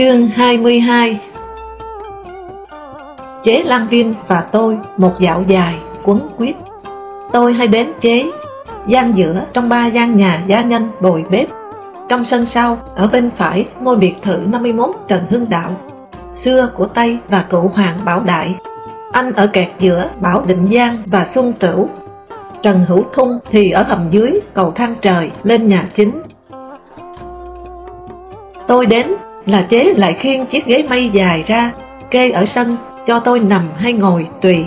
Chương 22 Chế Lan Viên và tôi một dạo dài quấn quyết Tôi hay đến chế gian giữa trong ba gian nhà gia nhân bồi bếp. Trong sân sau, ở bên phải ngôi biệt thự 51 Trần Hưng Đạo. Xưa của Tây và cựu Hoàng Bảo Đại. Anh ở kẹt giữa Bảo Định Giang và Xuân Tửu Trần Hữu Thung thì ở hầm dưới cầu thang trời lên nhà chính. Tôi đến là chế lại khiêng chiếc ghế mây dài ra, kê ở sân, cho tôi nằm hay ngồi tùy.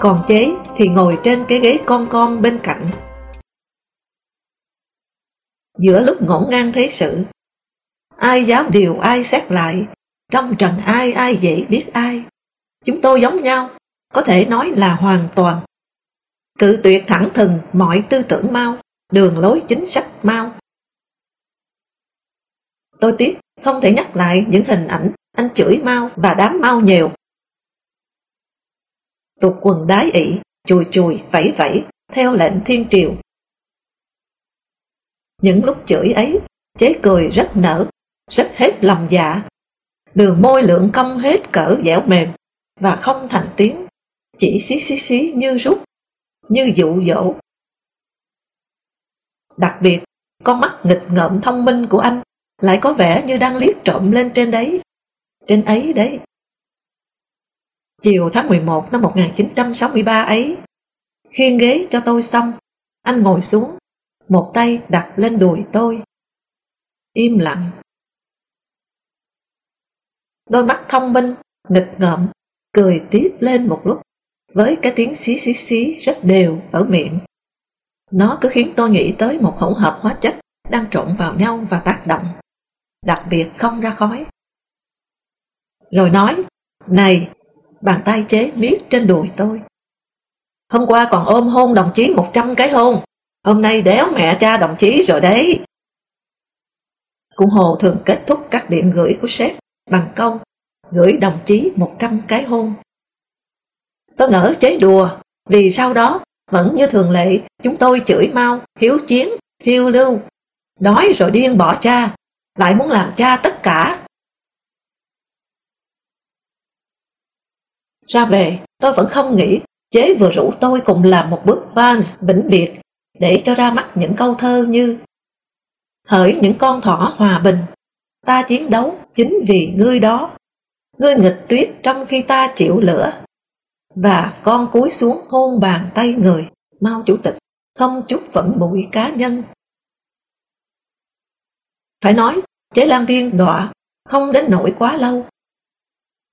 Còn chế thì ngồi trên cái ghế con con bên cạnh. Giữa lúc ngổn ngang thế sự, ai dám điều ai xét lại, trong trần ai ai dễ biết ai. Chúng tôi giống nhau, có thể nói là hoàn toàn. Cự tuyệt thẳng thừng mọi tư tưởng mau, đường lối chính sách mau. Tôi tiếc không thể nhắc lại những hình ảnh anh chửi mau và đám mau nhiều. Tục quần đái ỉ, chùi chùi, vẫy vẫy, theo lệnh thiên triều. Những lúc chửi ấy, chế cười rất nở, rất hết lòng dạ. Đường môi lượng cong hết cỡ dẻo mềm, và không thành tiếng, chỉ xí xí xí như rút, như dụ dỗ. Đặc biệt, con mắt nghịch ngợm thông minh của anh lại có vẻ như đang liếc trộm lên trên đấy. Trên ấy đấy. Chiều tháng 11 năm 1963 ấy, khiêng ghế cho tôi xong, anh ngồi xuống, một tay đặt lên đùi tôi. Im lặng. Đôi mắt thông minh, nghịch ngợm, cười tiếp lên một lúc, với cái tiếng xí xí xí rất đều ở miệng. Nó cứ khiến tôi nghĩ tới một hỗn hợp hóa chất đang trộn vào nhau và tác động đặc biệt không ra khói. Rồi nói, này, bàn tay chế miết trên đùi tôi. Hôm qua còn ôm hôn đồng chí 100 cái hôn, hôm nay đéo mẹ cha đồng chí rồi đấy. Cụ Hồ thường kết thúc các điện gửi của sếp bằng câu gửi đồng chí 100 cái hôn. Tôi ngỡ chế đùa, vì sau đó vẫn như thường lệ chúng tôi chửi mau, hiếu chiến, phiêu lưu, đói rồi điên bỏ cha, lại muốn làm cha tất cả. Ra về, tôi vẫn không nghĩ chế vừa rủ tôi cùng làm một bước vans vĩnh biệt để cho ra mắt những câu thơ như Hỡi những con thỏ hòa bình, ta chiến đấu chính vì ngươi đó. Ngươi nghịch tuyết trong khi ta chịu lửa. Và con cúi xuống hôn bàn tay người, mau chủ tịch, không chút vẫn bụi cá nhân. Phải nói, chế lan viên đọa không đến nổi quá lâu.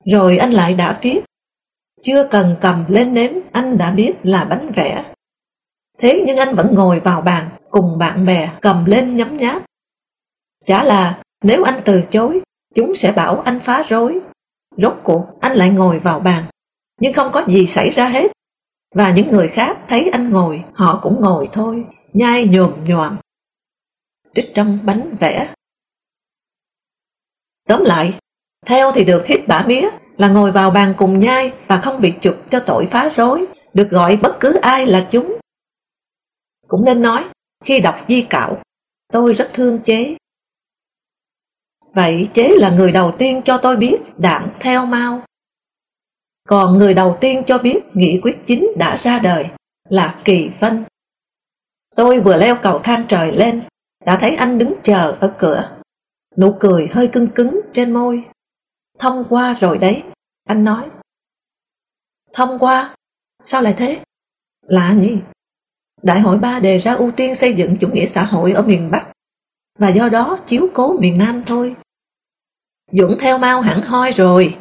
Rồi anh lại đã viết, chưa cần cầm lên nếm anh đã biết là bánh vẽ. Thế nhưng anh vẫn ngồi vào bàn cùng bạn bè cầm lên nhấm nháp. Chả là nếu anh từ chối, chúng sẽ bảo anh phá rối. Rốt cuộc anh lại ngồi vào bàn, nhưng không có gì xảy ra hết. Và những người khác thấy anh ngồi, họ cũng ngồi thôi, nhai nhồm nhòm. Trích trong bánh vẽ Tóm lại, theo thì được hít bả mía là ngồi vào bàn cùng nhai và không bị chụp cho tội phá rối, được gọi bất cứ ai là chúng. Cũng nên nói, khi đọc di cạo, tôi rất thương chế. Vậy chế là người đầu tiên cho tôi biết đảng theo mau. Còn người đầu tiên cho biết nghị quyết chính đã ra đời là Kỳ Vân. Tôi vừa leo cầu thang trời lên, đã thấy anh đứng chờ ở cửa. Nụ cười hơi cứng cứng trên môi. Thông qua rồi đấy, anh nói. Thông qua? Sao lại thế? Lạ nhỉ? Đại hội ba đề ra ưu tiên xây dựng chủ nghĩa xã hội ở miền Bắc và do đó chiếu cố miền Nam thôi. Dũng theo mau hẳn hoi rồi.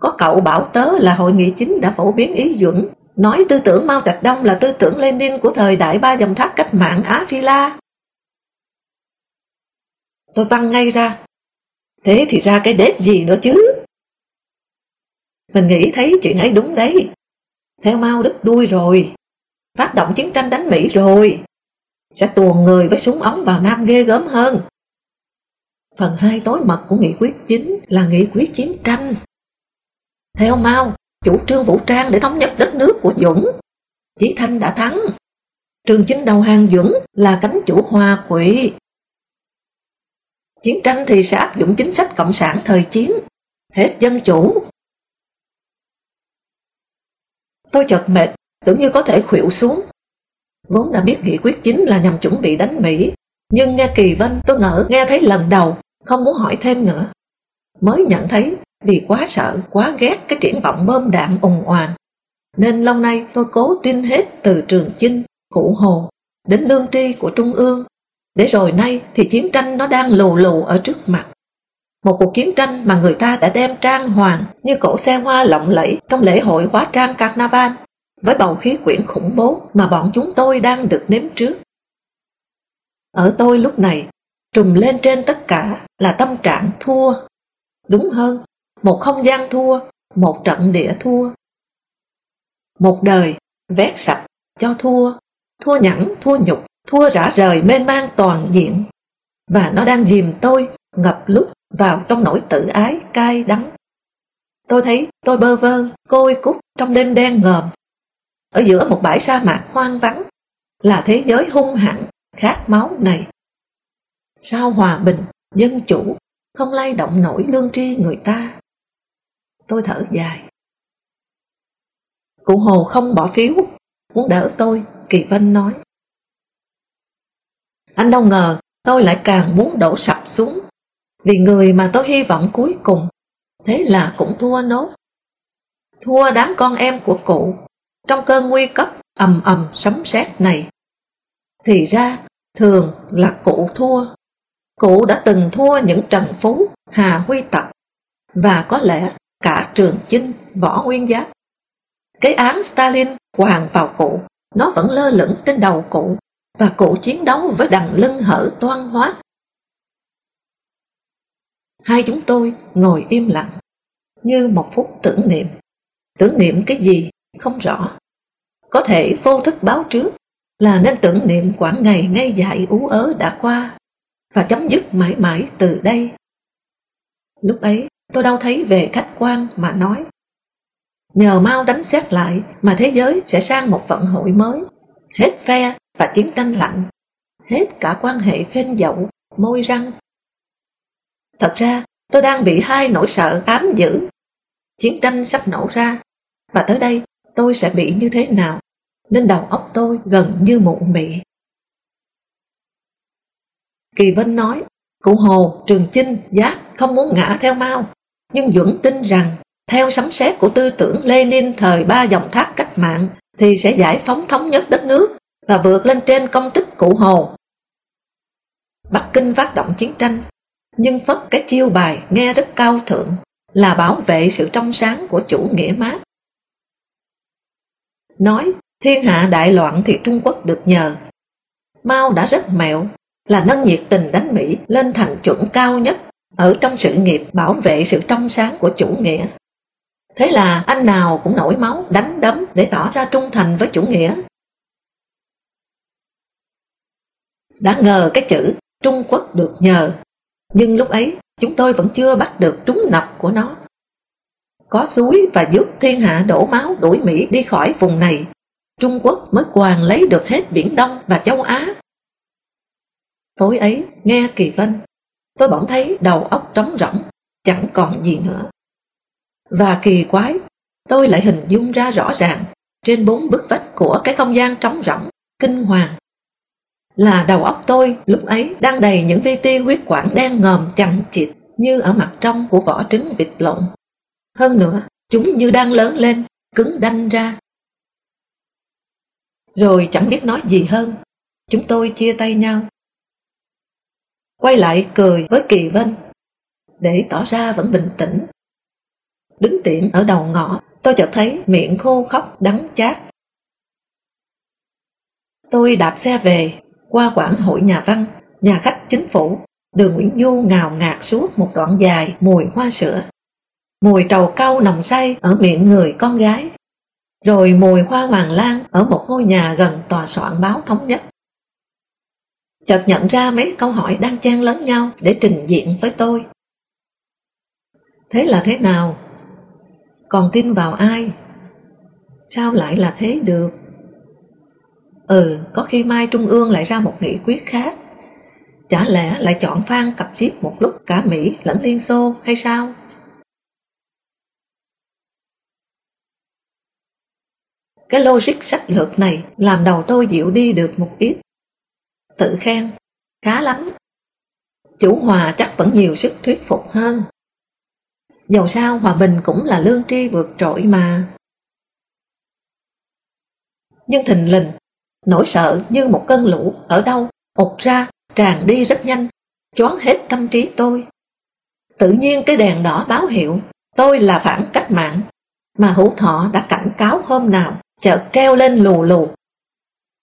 Có cậu bảo tớ là hội nghị chính đã phổ biến ý Dũng Nói tư tưởng Mao Trạch Đông là tư tưởng Lenin của thời đại ba dòng thác cách mạng Á Phi La. Tôi văng ngay ra. Thế thì ra cái đết gì nữa chứ? Mình nghĩ thấy chuyện ấy đúng đấy. Theo Mao đứt đuôi rồi. Phát động chiến tranh đánh Mỹ rồi. Sẽ tuồn người với súng ống vào Nam ghê gớm hơn. Phần hai tối mật của nghị quyết chính là nghị quyết chiến tranh. Theo Mao, chủ trương vũ trang để thống nhất đất nước của Dũng. Chí Thanh đã thắng. Trường chính đầu hàng Dũng là cánh chủ hòa quỷ. Chiến tranh thì sẽ áp dụng chính sách cộng sản thời chiến, hết dân chủ. Tôi chợt mệt, tưởng như có thể khuỵu xuống. Vốn đã biết nghị quyết chính là nhằm chuẩn bị đánh Mỹ, nhưng nghe Kỳ Vân tôi ngỡ nghe thấy lần đầu, không muốn hỏi thêm nữa. Mới nhận thấy vì quá sợ, quá ghét cái triển vọng bơm đạn ùng oàn. Nên lâu nay tôi cố tin hết từ Trường Chinh, Cụ Hồ, đến Lương Tri của Trung ương. Để rồi nay thì chiến tranh nó đang lù lù ở trước mặt. Một cuộc chiến tranh mà người ta đã đem trang hoàng như cổ xe hoa lộng lẫy trong lễ hội hóa trang Carnival với bầu khí quyển khủng bố mà bọn chúng tôi đang được nếm trước. Ở tôi lúc này, trùm lên trên tất cả là tâm trạng thua. Đúng hơn, một không gian thua, một trận địa thua. Một đời vét sạch cho thua, thua nhẫn, thua nhục, thua rã rời mê mang toàn diện. Và nó đang dìm tôi ngập lúc vào trong nỗi tự ái cay đắng. Tôi thấy tôi bơ vơ, côi cút trong đêm đen ngòm. Ở giữa một bãi sa mạc hoang vắng là thế giới hung hãn, khát máu này. Sao hòa bình, dân chủ, không lay động nổi lương tri người ta. Tôi thở dài. Cụ Hồ không bỏ phiếu, muốn đỡ tôi, Kỳ Vân nói. Anh đâu ngờ tôi lại càng muốn đổ sập xuống, vì người mà tôi hy vọng cuối cùng, thế là cũng thua nốt. Thua đám con em của cụ, trong cơn nguy cấp ầm ầm sấm sét này. Thì ra, thường là cụ thua. Cụ đã từng thua những trần phú, hà huy tập, và có lẽ cả trường chinh, võ nguyên giáp. Cái án Stalin hoàng vào cụ, nó vẫn lơ lửng trên đầu cụ, và cụ chiến đấu với đằng lưng hở toan hóa. Hai chúng tôi ngồi im lặng, như một phút tưởng niệm. Tưởng niệm cái gì không rõ. Có thể vô thức báo trước là nên tưởng niệm quãng ngày ngay dài ú ớ đã qua và chấm dứt mãi mãi từ đây. Lúc ấy tôi đâu thấy về khách quan mà nói. Nhờ mau đánh xét lại mà thế giới sẽ sang một vận hội mới, hết phe và chiến tranh lạnh, hết cả quan hệ phên dậu, môi răng. Thật ra tôi đang bị hai nỗi sợ ám dữ. Chiến tranh sắp nổ ra, và tới đây tôi sẽ bị như thế nào, nên đầu óc tôi gần như mụn mị. Kỳ Vân nói, cụ Hồ, Trường Chinh, Giác không muốn ngã theo mau, nhưng Duẩn tin rằng theo sấm sét của tư tưởng Lenin thời ba dòng thác cách mạng thì sẽ giải phóng thống nhất đất nước và vượt lên trên công tích cụ Hồ. Bắc Kinh phát động chiến tranh, nhưng phất cái chiêu bài nghe rất cao thượng là bảo vệ sự trong sáng của chủ nghĩa mát. Nói thiên hạ đại loạn thì Trung Quốc được nhờ. Mao đã rất mẹo là nâng nhiệt tình đánh Mỹ lên thành chuẩn cao nhất ở trong sự nghiệp bảo vệ sự trong sáng của chủ nghĩa. Thế là anh nào cũng nổi máu đánh đấm để tỏ ra trung thành với chủ nghĩa. Đã ngờ cái chữ Trung Quốc được nhờ, nhưng lúc ấy chúng tôi vẫn chưa bắt được trúng nọc của nó. Có suối và giúp thiên hạ đổ máu đuổi Mỹ đi khỏi vùng này, Trung Quốc mới quàng lấy được hết Biển Đông và châu Á. Tối ấy, nghe Kỳ Vân, tôi bỗng thấy đầu óc trống rỗng, chẳng còn gì nữa. Và kỳ quái, tôi lại hình dung ra rõ ràng trên bốn bức vách của cái không gian trống rỗng, kinh hoàng. Là đầu óc tôi lúc ấy đang đầy những vi ti huyết quản đen ngòm chằng chịt như ở mặt trong của vỏ trứng vịt lộn. Hơn nữa, chúng như đang lớn lên, cứng đanh ra. Rồi chẳng biết nói gì hơn, chúng tôi chia tay nhau quay lại cười với Kỳ Vân, để tỏ ra vẫn bình tĩnh. Đứng tiện ở đầu ngõ, tôi chợt thấy miệng khô khóc đắng chát. Tôi đạp xe về, qua quảng hội nhà văn, nhà khách chính phủ, đường Nguyễn Du ngào ngạt suốt một đoạn dài mùi hoa sữa. Mùi trầu cau nồng say ở miệng người con gái, rồi mùi hoa hoàng lan ở một ngôi nhà gần tòa soạn báo thống nhất. Chợt nhận ra mấy câu hỏi đang chen lấn nhau để trình diện với tôi. Thế là thế nào? Còn tin vào ai? Sao lại là thế được? Ừ, có khi mai Trung ương lại ra một nghị quyết khác. Chả lẽ lại chọn Phan cặp chiếc một lúc cả Mỹ lẫn Liên Xô hay sao? Cái logic sách lược này làm đầu tôi dịu đi được một ít. Tự khen, khá lắm. Chủ hòa chắc vẫn nhiều sức thuyết phục hơn. Dầu sao hòa bình cũng là lương tri vượt trội mà. Nhưng thình lình, nỗi sợ như một cơn lũ ở đâu, ụt ra, tràn đi rất nhanh, choáng hết tâm trí tôi. Tự nhiên cái đèn đỏ báo hiệu tôi là phản cách mạng, mà hữu thọ đã cảnh cáo hôm nào chợt treo lên lù lù.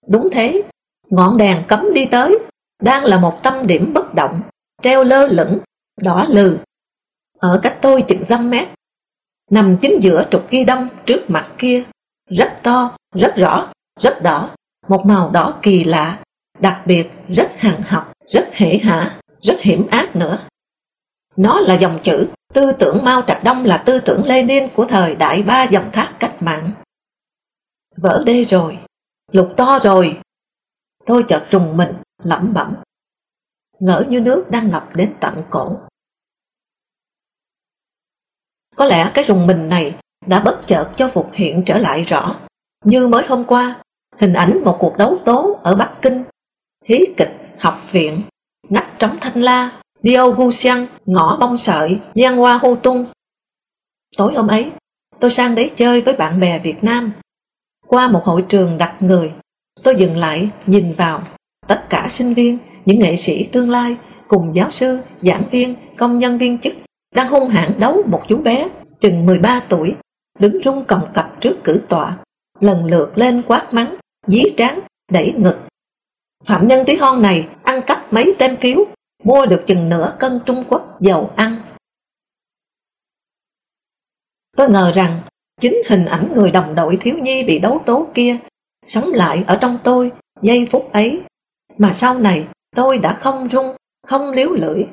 Đúng thế, ngọn đèn cấm đi tới, đang là một tâm điểm bất động, treo lơ lửng, đỏ lừ. Ở cách tôi chừng dăm mét, nằm chính giữa trục ghi đông trước mặt kia, rất to, rất rõ, rất đỏ, một màu đỏ kỳ lạ, đặc biệt rất hằng học, rất hệ hả, rất hiểm ác nữa. Nó là dòng chữ, tư tưởng Mao Trạch Đông là tư tưởng Lenin của thời đại ba dòng thác cách mạng. Vỡ đê rồi, lục to rồi. Tôi chợt trùng mình, lẩm bẩm. Ngỡ như nước đang ngập đến tận cổ. Có lẽ cái rùng mình này đã bất chợt cho phục hiện trở lại rõ. Như mới hôm qua, hình ảnh một cuộc đấu tố ở Bắc Kinh, hí kịch, học viện, ngắt trống thanh la, Biêu Gu Xiang, ngõ bông sợi, Giang Hoa Hô Tung. Tối hôm ấy, tôi sang đấy chơi với bạn bè Việt Nam. Qua một hội trường đặt người, tôi dừng lại nhìn vào tất cả sinh viên, những nghệ sĩ tương lai cùng giáo sư, giảng viên, công nhân viên chức đang hung hãn đấu một chú bé chừng 13 tuổi, đứng rung cầm cập trước cử tọa, lần lượt lên quát mắng, dí trán, đẩy ngực. Phạm nhân tí hon này ăn cắp mấy tem phiếu, mua được chừng nửa cân Trung Quốc dầu ăn. Tôi ngờ rằng Chính hình ảnh người đồng đội thiếu nhi bị đấu tố kia sống lại ở trong tôi giây phút ấy, mà sau này tôi đã không rung, không liếu lưỡi.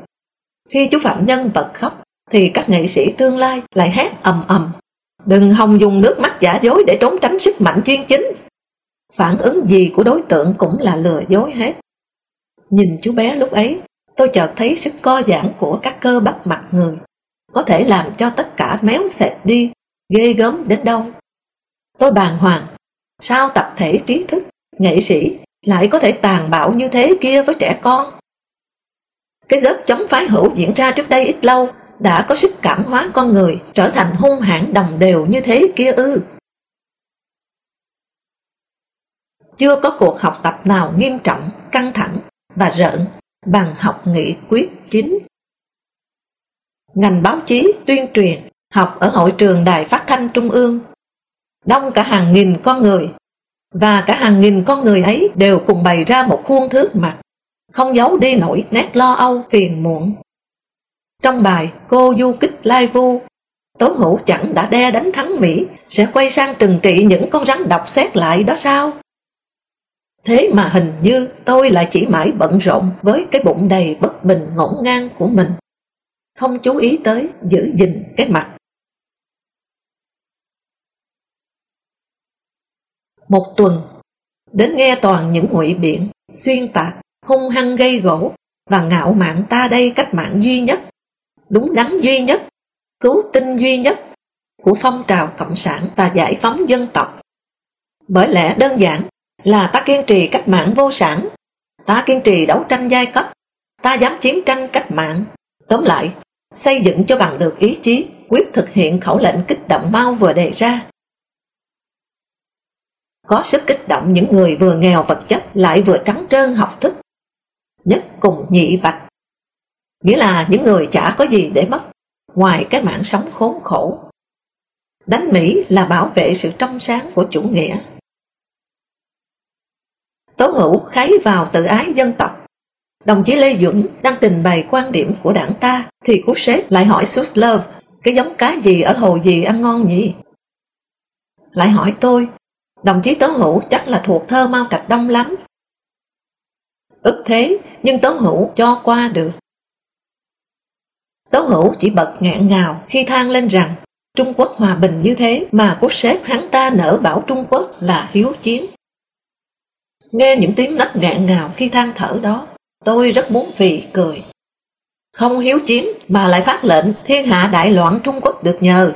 Khi chú Phạm Nhân bật khóc, thì các nghệ sĩ tương lai lại hét ầm ầm. Đừng hòng dùng nước mắt giả dối để trốn tránh sức mạnh chuyên chính. Phản ứng gì của đối tượng cũng là lừa dối hết. Nhìn chú bé lúc ấy, tôi chợt thấy sức co giãn của các cơ bắp mặt người, có thể làm cho tất cả méo xẹt đi ghê gớm đến đâu. Tôi bàng hoàng, sao tập thể trí thức, nghệ sĩ lại có thể tàn bạo như thế kia với trẻ con? Cái giấc chống phái hữu diễn ra trước đây ít lâu đã có sức cảm hóa con người trở thành hung hãn đồng đều như thế kia ư. Chưa có cuộc học tập nào nghiêm trọng, căng thẳng và rợn bằng học nghị quyết chính. Ngành báo chí, tuyên truyền học ở hội trường Đài Phát thanh Trung ương. Đông cả hàng nghìn con người, và cả hàng nghìn con người ấy đều cùng bày ra một khuôn thước mặt, không giấu đi nổi nét lo âu phiền muộn. Trong bài Cô du kích lai vu, Tố hữu chẳng đã đe đánh thắng Mỹ, sẽ quay sang trừng trị những con rắn độc xét lại đó sao? Thế mà hình như tôi lại chỉ mãi bận rộn với cái bụng đầy bất bình ngổn ngang của mình. Không chú ý tới giữ gìn cái mặt một tuần, đến nghe toàn những ngụy biện, xuyên tạc, hung hăng gây gỗ và ngạo mạn ta đây cách mạng duy nhất, đúng đắn duy nhất, cứu tinh duy nhất của phong trào cộng sản và giải phóng dân tộc. Bởi lẽ đơn giản là ta kiên trì cách mạng vô sản, ta kiên trì đấu tranh giai cấp, ta dám chiến tranh cách mạng. Tóm lại, xây dựng cho bằng được ý chí, quyết thực hiện khẩu lệnh kích động mau vừa đề ra có sức kích động những người vừa nghèo vật chất lại vừa trắng trơn học thức. Nhất cùng nhị bạch. Nghĩa là những người chả có gì để mất, ngoài cái mạng sống khốn khổ. Đánh Mỹ là bảo vệ sự trong sáng của chủ nghĩa. Tố hữu khái vào tự ái dân tộc. Đồng chí Lê Duẩn đang trình bày quan điểm của đảng ta thì cú sếp lại hỏi Suslov cái giống cá gì ở hồ gì ăn ngon nhỉ? Lại hỏi tôi, đồng chí Tố Hữu chắc là thuộc thơ Mao Trạch Đông lắm. Ức thế, nhưng Tố Hữu cho qua được. Tố Hữu chỉ bật ngạn ngào khi than lên rằng Trung Quốc hòa bình như thế mà quốc sếp hắn ta nở bảo Trung Quốc là hiếu chiến. Nghe những tiếng nấc ngạn ngào khi than thở đó, tôi rất muốn phì cười. Không hiếu chiến mà lại phát lệnh thiên hạ đại loạn Trung Quốc được nhờ.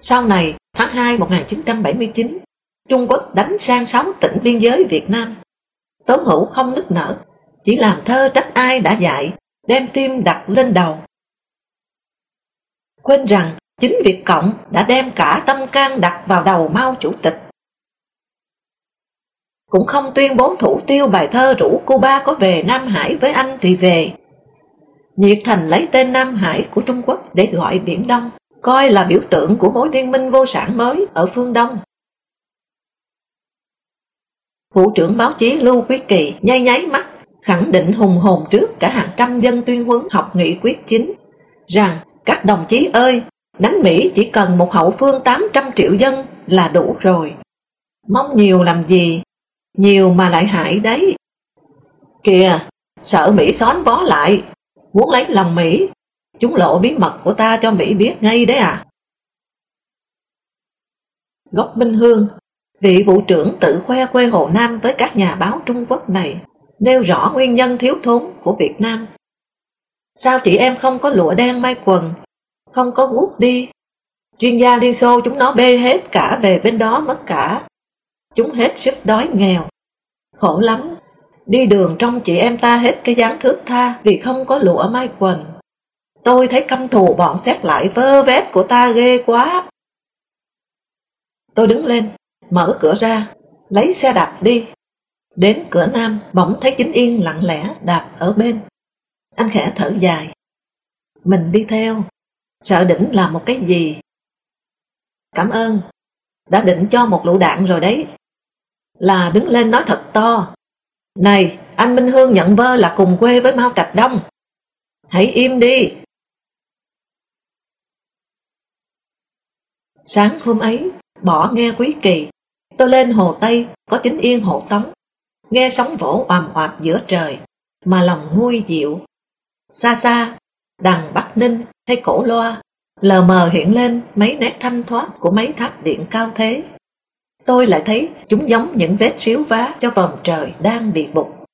Sau này, tháng 2 1979, Trung Quốc đánh sang 6 tỉnh biên giới Việt Nam. Tố hữu không nức nở, chỉ làm thơ trách ai đã dạy, đem tim đặt lên đầu. Quên rằng chính Việt Cộng đã đem cả tâm can đặt vào đầu Mao Chủ tịch. Cũng không tuyên bố thủ tiêu bài thơ rủ Cuba có về Nam Hải với anh thì về. Nhiệt thành lấy tên Nam Hải của Trung Quốc để gọi Biển Đông, coi là biểu tượng của mối liên minh vô sản mới ở phương Đông. Vụ trưởng báo chí Lưu Quý Kỳ nháy nháy mắt, khẳng định hùng hồn trước cả hàng trăm dân tuyên huấn học nghị quyết chính, rằng các đồng chí ơi, đánh Mỹ chỉ cần một hậu phương 800 triệu dân là đủ rồi. Mong nhiều làm gì, nhiều mà lại hại đấy. Kìa, sợ Mỹ xón bó lại, muốn lấy lòng Mỹ, chúng lộ bí mật của ta cho Mỹ biết ngay đấy à. Gốc Minh Hương Vị vụ trưởng tự khoe quê Hồ Nam với các nhà báo Trung Quốc này, nêu rõ nguyên nhân thiếu thốn của Việt Nam. Sao chị em không có lụa đen may quần, không có ngút đi? Chuyên gia Liên Xô chúng nó bê hết cả về bên đó mất cả. Chúng hết sức đói nghèo. Khổ lắm, đi đường trong chị em ta hết cái dáng thước tha vì không có lụa mai quần. Tôi thấy căm thù bọn xét lại vơ vét của ta ghê quá. Tôi đứng lên, mở cửa ra, lấy xe đạp đi. Đến cửa nam, bỗng thấy chính yên lặng lẽ đạp ở bên. Anh khẽ thở dài. Mình đi theo, sợ đỉnh là một cái gì. Cảm ơn, đã định cho một lựu đạn rồi đấy. Là đứng lên nói thật to. Này, anh Minh Hương nhận vơ là cùng quê với Mao Trạch Đông. Hãy im đi. Sáng hôm ấy, bỏ nghe quý kỳ, tôi lên hồ Tây, có chính yên hộ tống, nghe sóng vỗ oàm oạp giữa trời, mà lòng nguôi dịu. Xa xa, đằng Bắc Ninh hay cổ loa, lờ mờ hiện lên mấy nét thanh thoát của mấy tháp điện cao thế. Tôi lại thấy chúng giống những vết xíu vá cho vòng trời đang bị bục.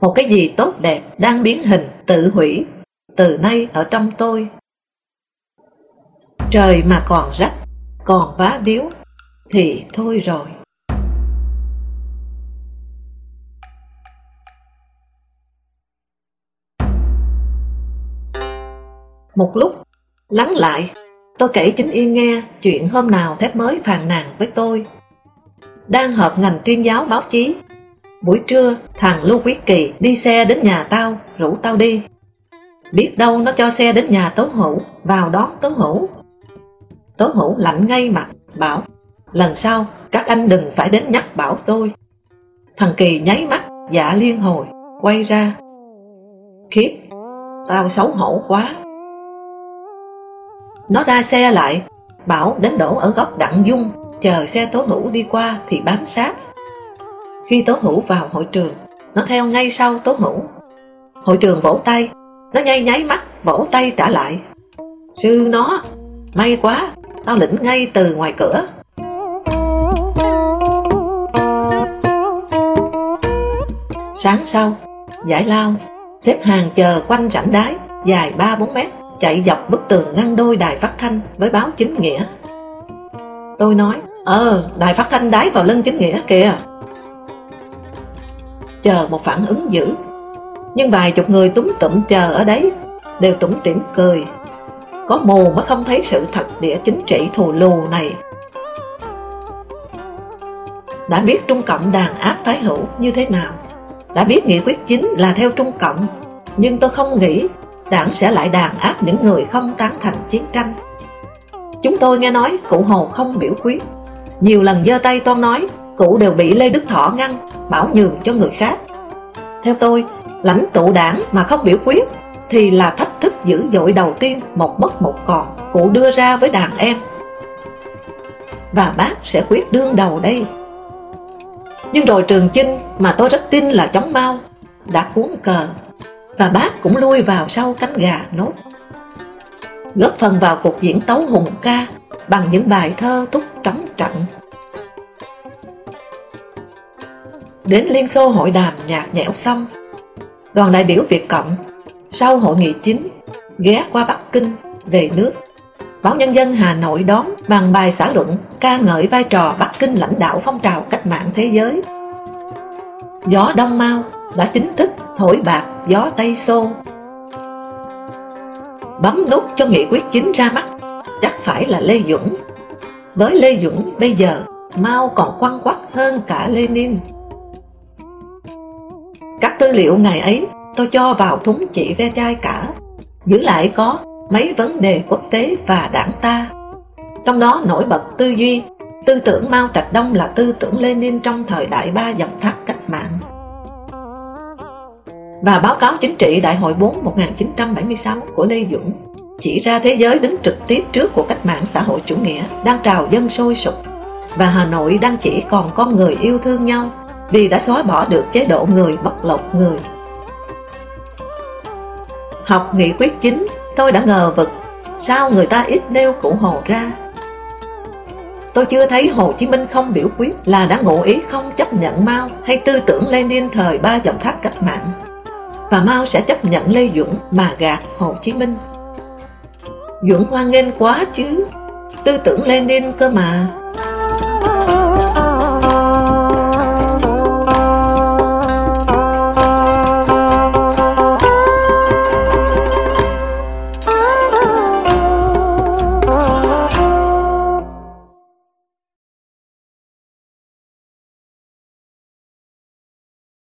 Một cái gì tốt đẹp đang biến hình tự hủy từ nay ở trong tôi. Trời mà còn rách, còn vá biếu thì thôi rồi. Một lúc, lắng lại, tôi kể chính Yên nghe chuyện hôm nào thép mới phàn nàn với tôi. Đang họp ngành tuyên giáo báo chí. Buổi trưa, thằng Lưu Quý Kỳ đi xe đến nhà tao, rủ tao đi. Biết đâu nó cho xe đến nhà Tố Hữu, vào đón Tố Hữu. Tố Hữu lạnh ngay mặt, bảo, lần sau các anh đừng phải đến nhắc bảo tôi. Thằng Kỳ nháy mắt, dạ liên hồi, quay ra. Khiếp, tao xấu hổ quá. Nó ra xe lại, bảo đến đổ ở góc Đặng Dung, chờ xe Tố Hữu đi qua thì bám sát. Khi Tố Hữu vào hội trường, nó theo ngay sau Tố Hữu. Hội trường vỗ tay, nó nháy nháy mắt, vỗ tay trả lại. Sư nó, may quá, tao lĩnh ngay từ ngoài cửa. Sáng sau, giải lao, xếp hàng chờ quanh rảnh đái, dài 3-4 mét chạy dọc bức tường ngăn đôi đài phát thanh với báo chính nghĩa. Tôi nói, ờ, đài phát thanh đái vào lưng chính nghĩa kìa. Chờ một phản ứng dữ, nhưng vài chục người túm tụm chờ ở đấy, đều tủm tỉm cười. Có mù mới không thấy sự thật địa chính trị thù lù này. Đã biết Trung Cộng đàn áp tái hữu như thế nào, đã biết nghị quyết chính là theo Trung Cộng, nhưng tôi không nghĩ đảng sẽ lại đàn áp những người không tán thành chiến tranh. Chúng tôi nghe nói cụ Hồ không biểu quyết. Nhiều lần giơ tay toan nói, cụ đều bị Lê Đức Thọ ngăn, bảo nhường cho người khác. Theo tôi, lãnh tụ đảng mà không biểu quyết thì là thách thức dữ dội đầu tiên một mất một còn cụ đưa ra với đàn em. Và bác sẽ quyết đương đầu đây. Nhưng rồi Trường Chinh mà tôi rất tin là chống mau đã cuốn cờ và bác cũng lui vào sau cánh gà nốt. Góp phần vào cuộc diễn tấu hùng ca bằng những bài thơ túc trống trận. Đến Liên Xô hội đàm nhạt nhẽo xong, đoàn đại biểu Việt Cộng sau hội nghị chính ghé qua Bắc Kinh về nước. Báo Nhân dân Hà Nội đón bằng bài xã luận ca ngợi vai trò Bắc Kinh lãnh đạo phong trào cách mạng thế giới. Gió Đông mau đã chính thức thổi bạc gió Tây Xô. Bấm nút cho nghị quyết chính ra mắt, chắc phải là Lê Duẩn. Với Lê Duẩn bây giờ, Mao còn quăng quắc hơn cả Lenin. Các tư liệu ngày ấy tôi cho vào thúng chỉ ve chai cả, giữ lại có mấy vấn đề quốc tế và đảng ta. Trong đó nổi bật tư duy, tư tưởng Mao Trạch Đông là tư tưởng Lenin trong thời đại ba dòng thác cách mạng và báo cáo chính trị Đại hội 4 1976 của Lê Duẩn chỉ ra thế giới đứng trực tiếp trước của cách mạng xã hội chủ nghĩa đang trào dân sôi sục và Hà Nội đang chỉ còn con người yêu thương nhau vì đã xóa bỏ được chế độ người bất lộc người. Học nghị quyết chính, tôi đã ngờ vực sao người ta ít nêu cụ Hồ ra. Tôi chưa thấy Hồ Chí Minh không biểu quyết là đã ngụ ý không chấp nhận Mao hay tư tưởng Lenin thời ba dòng thác cách mạng và Mao sẽ chấp nhận Lê Duẩn mà gạt Hồ Chí Minh. Duẩn hoan nghênh quá chứ, tư tưởng Lenin cơ mà.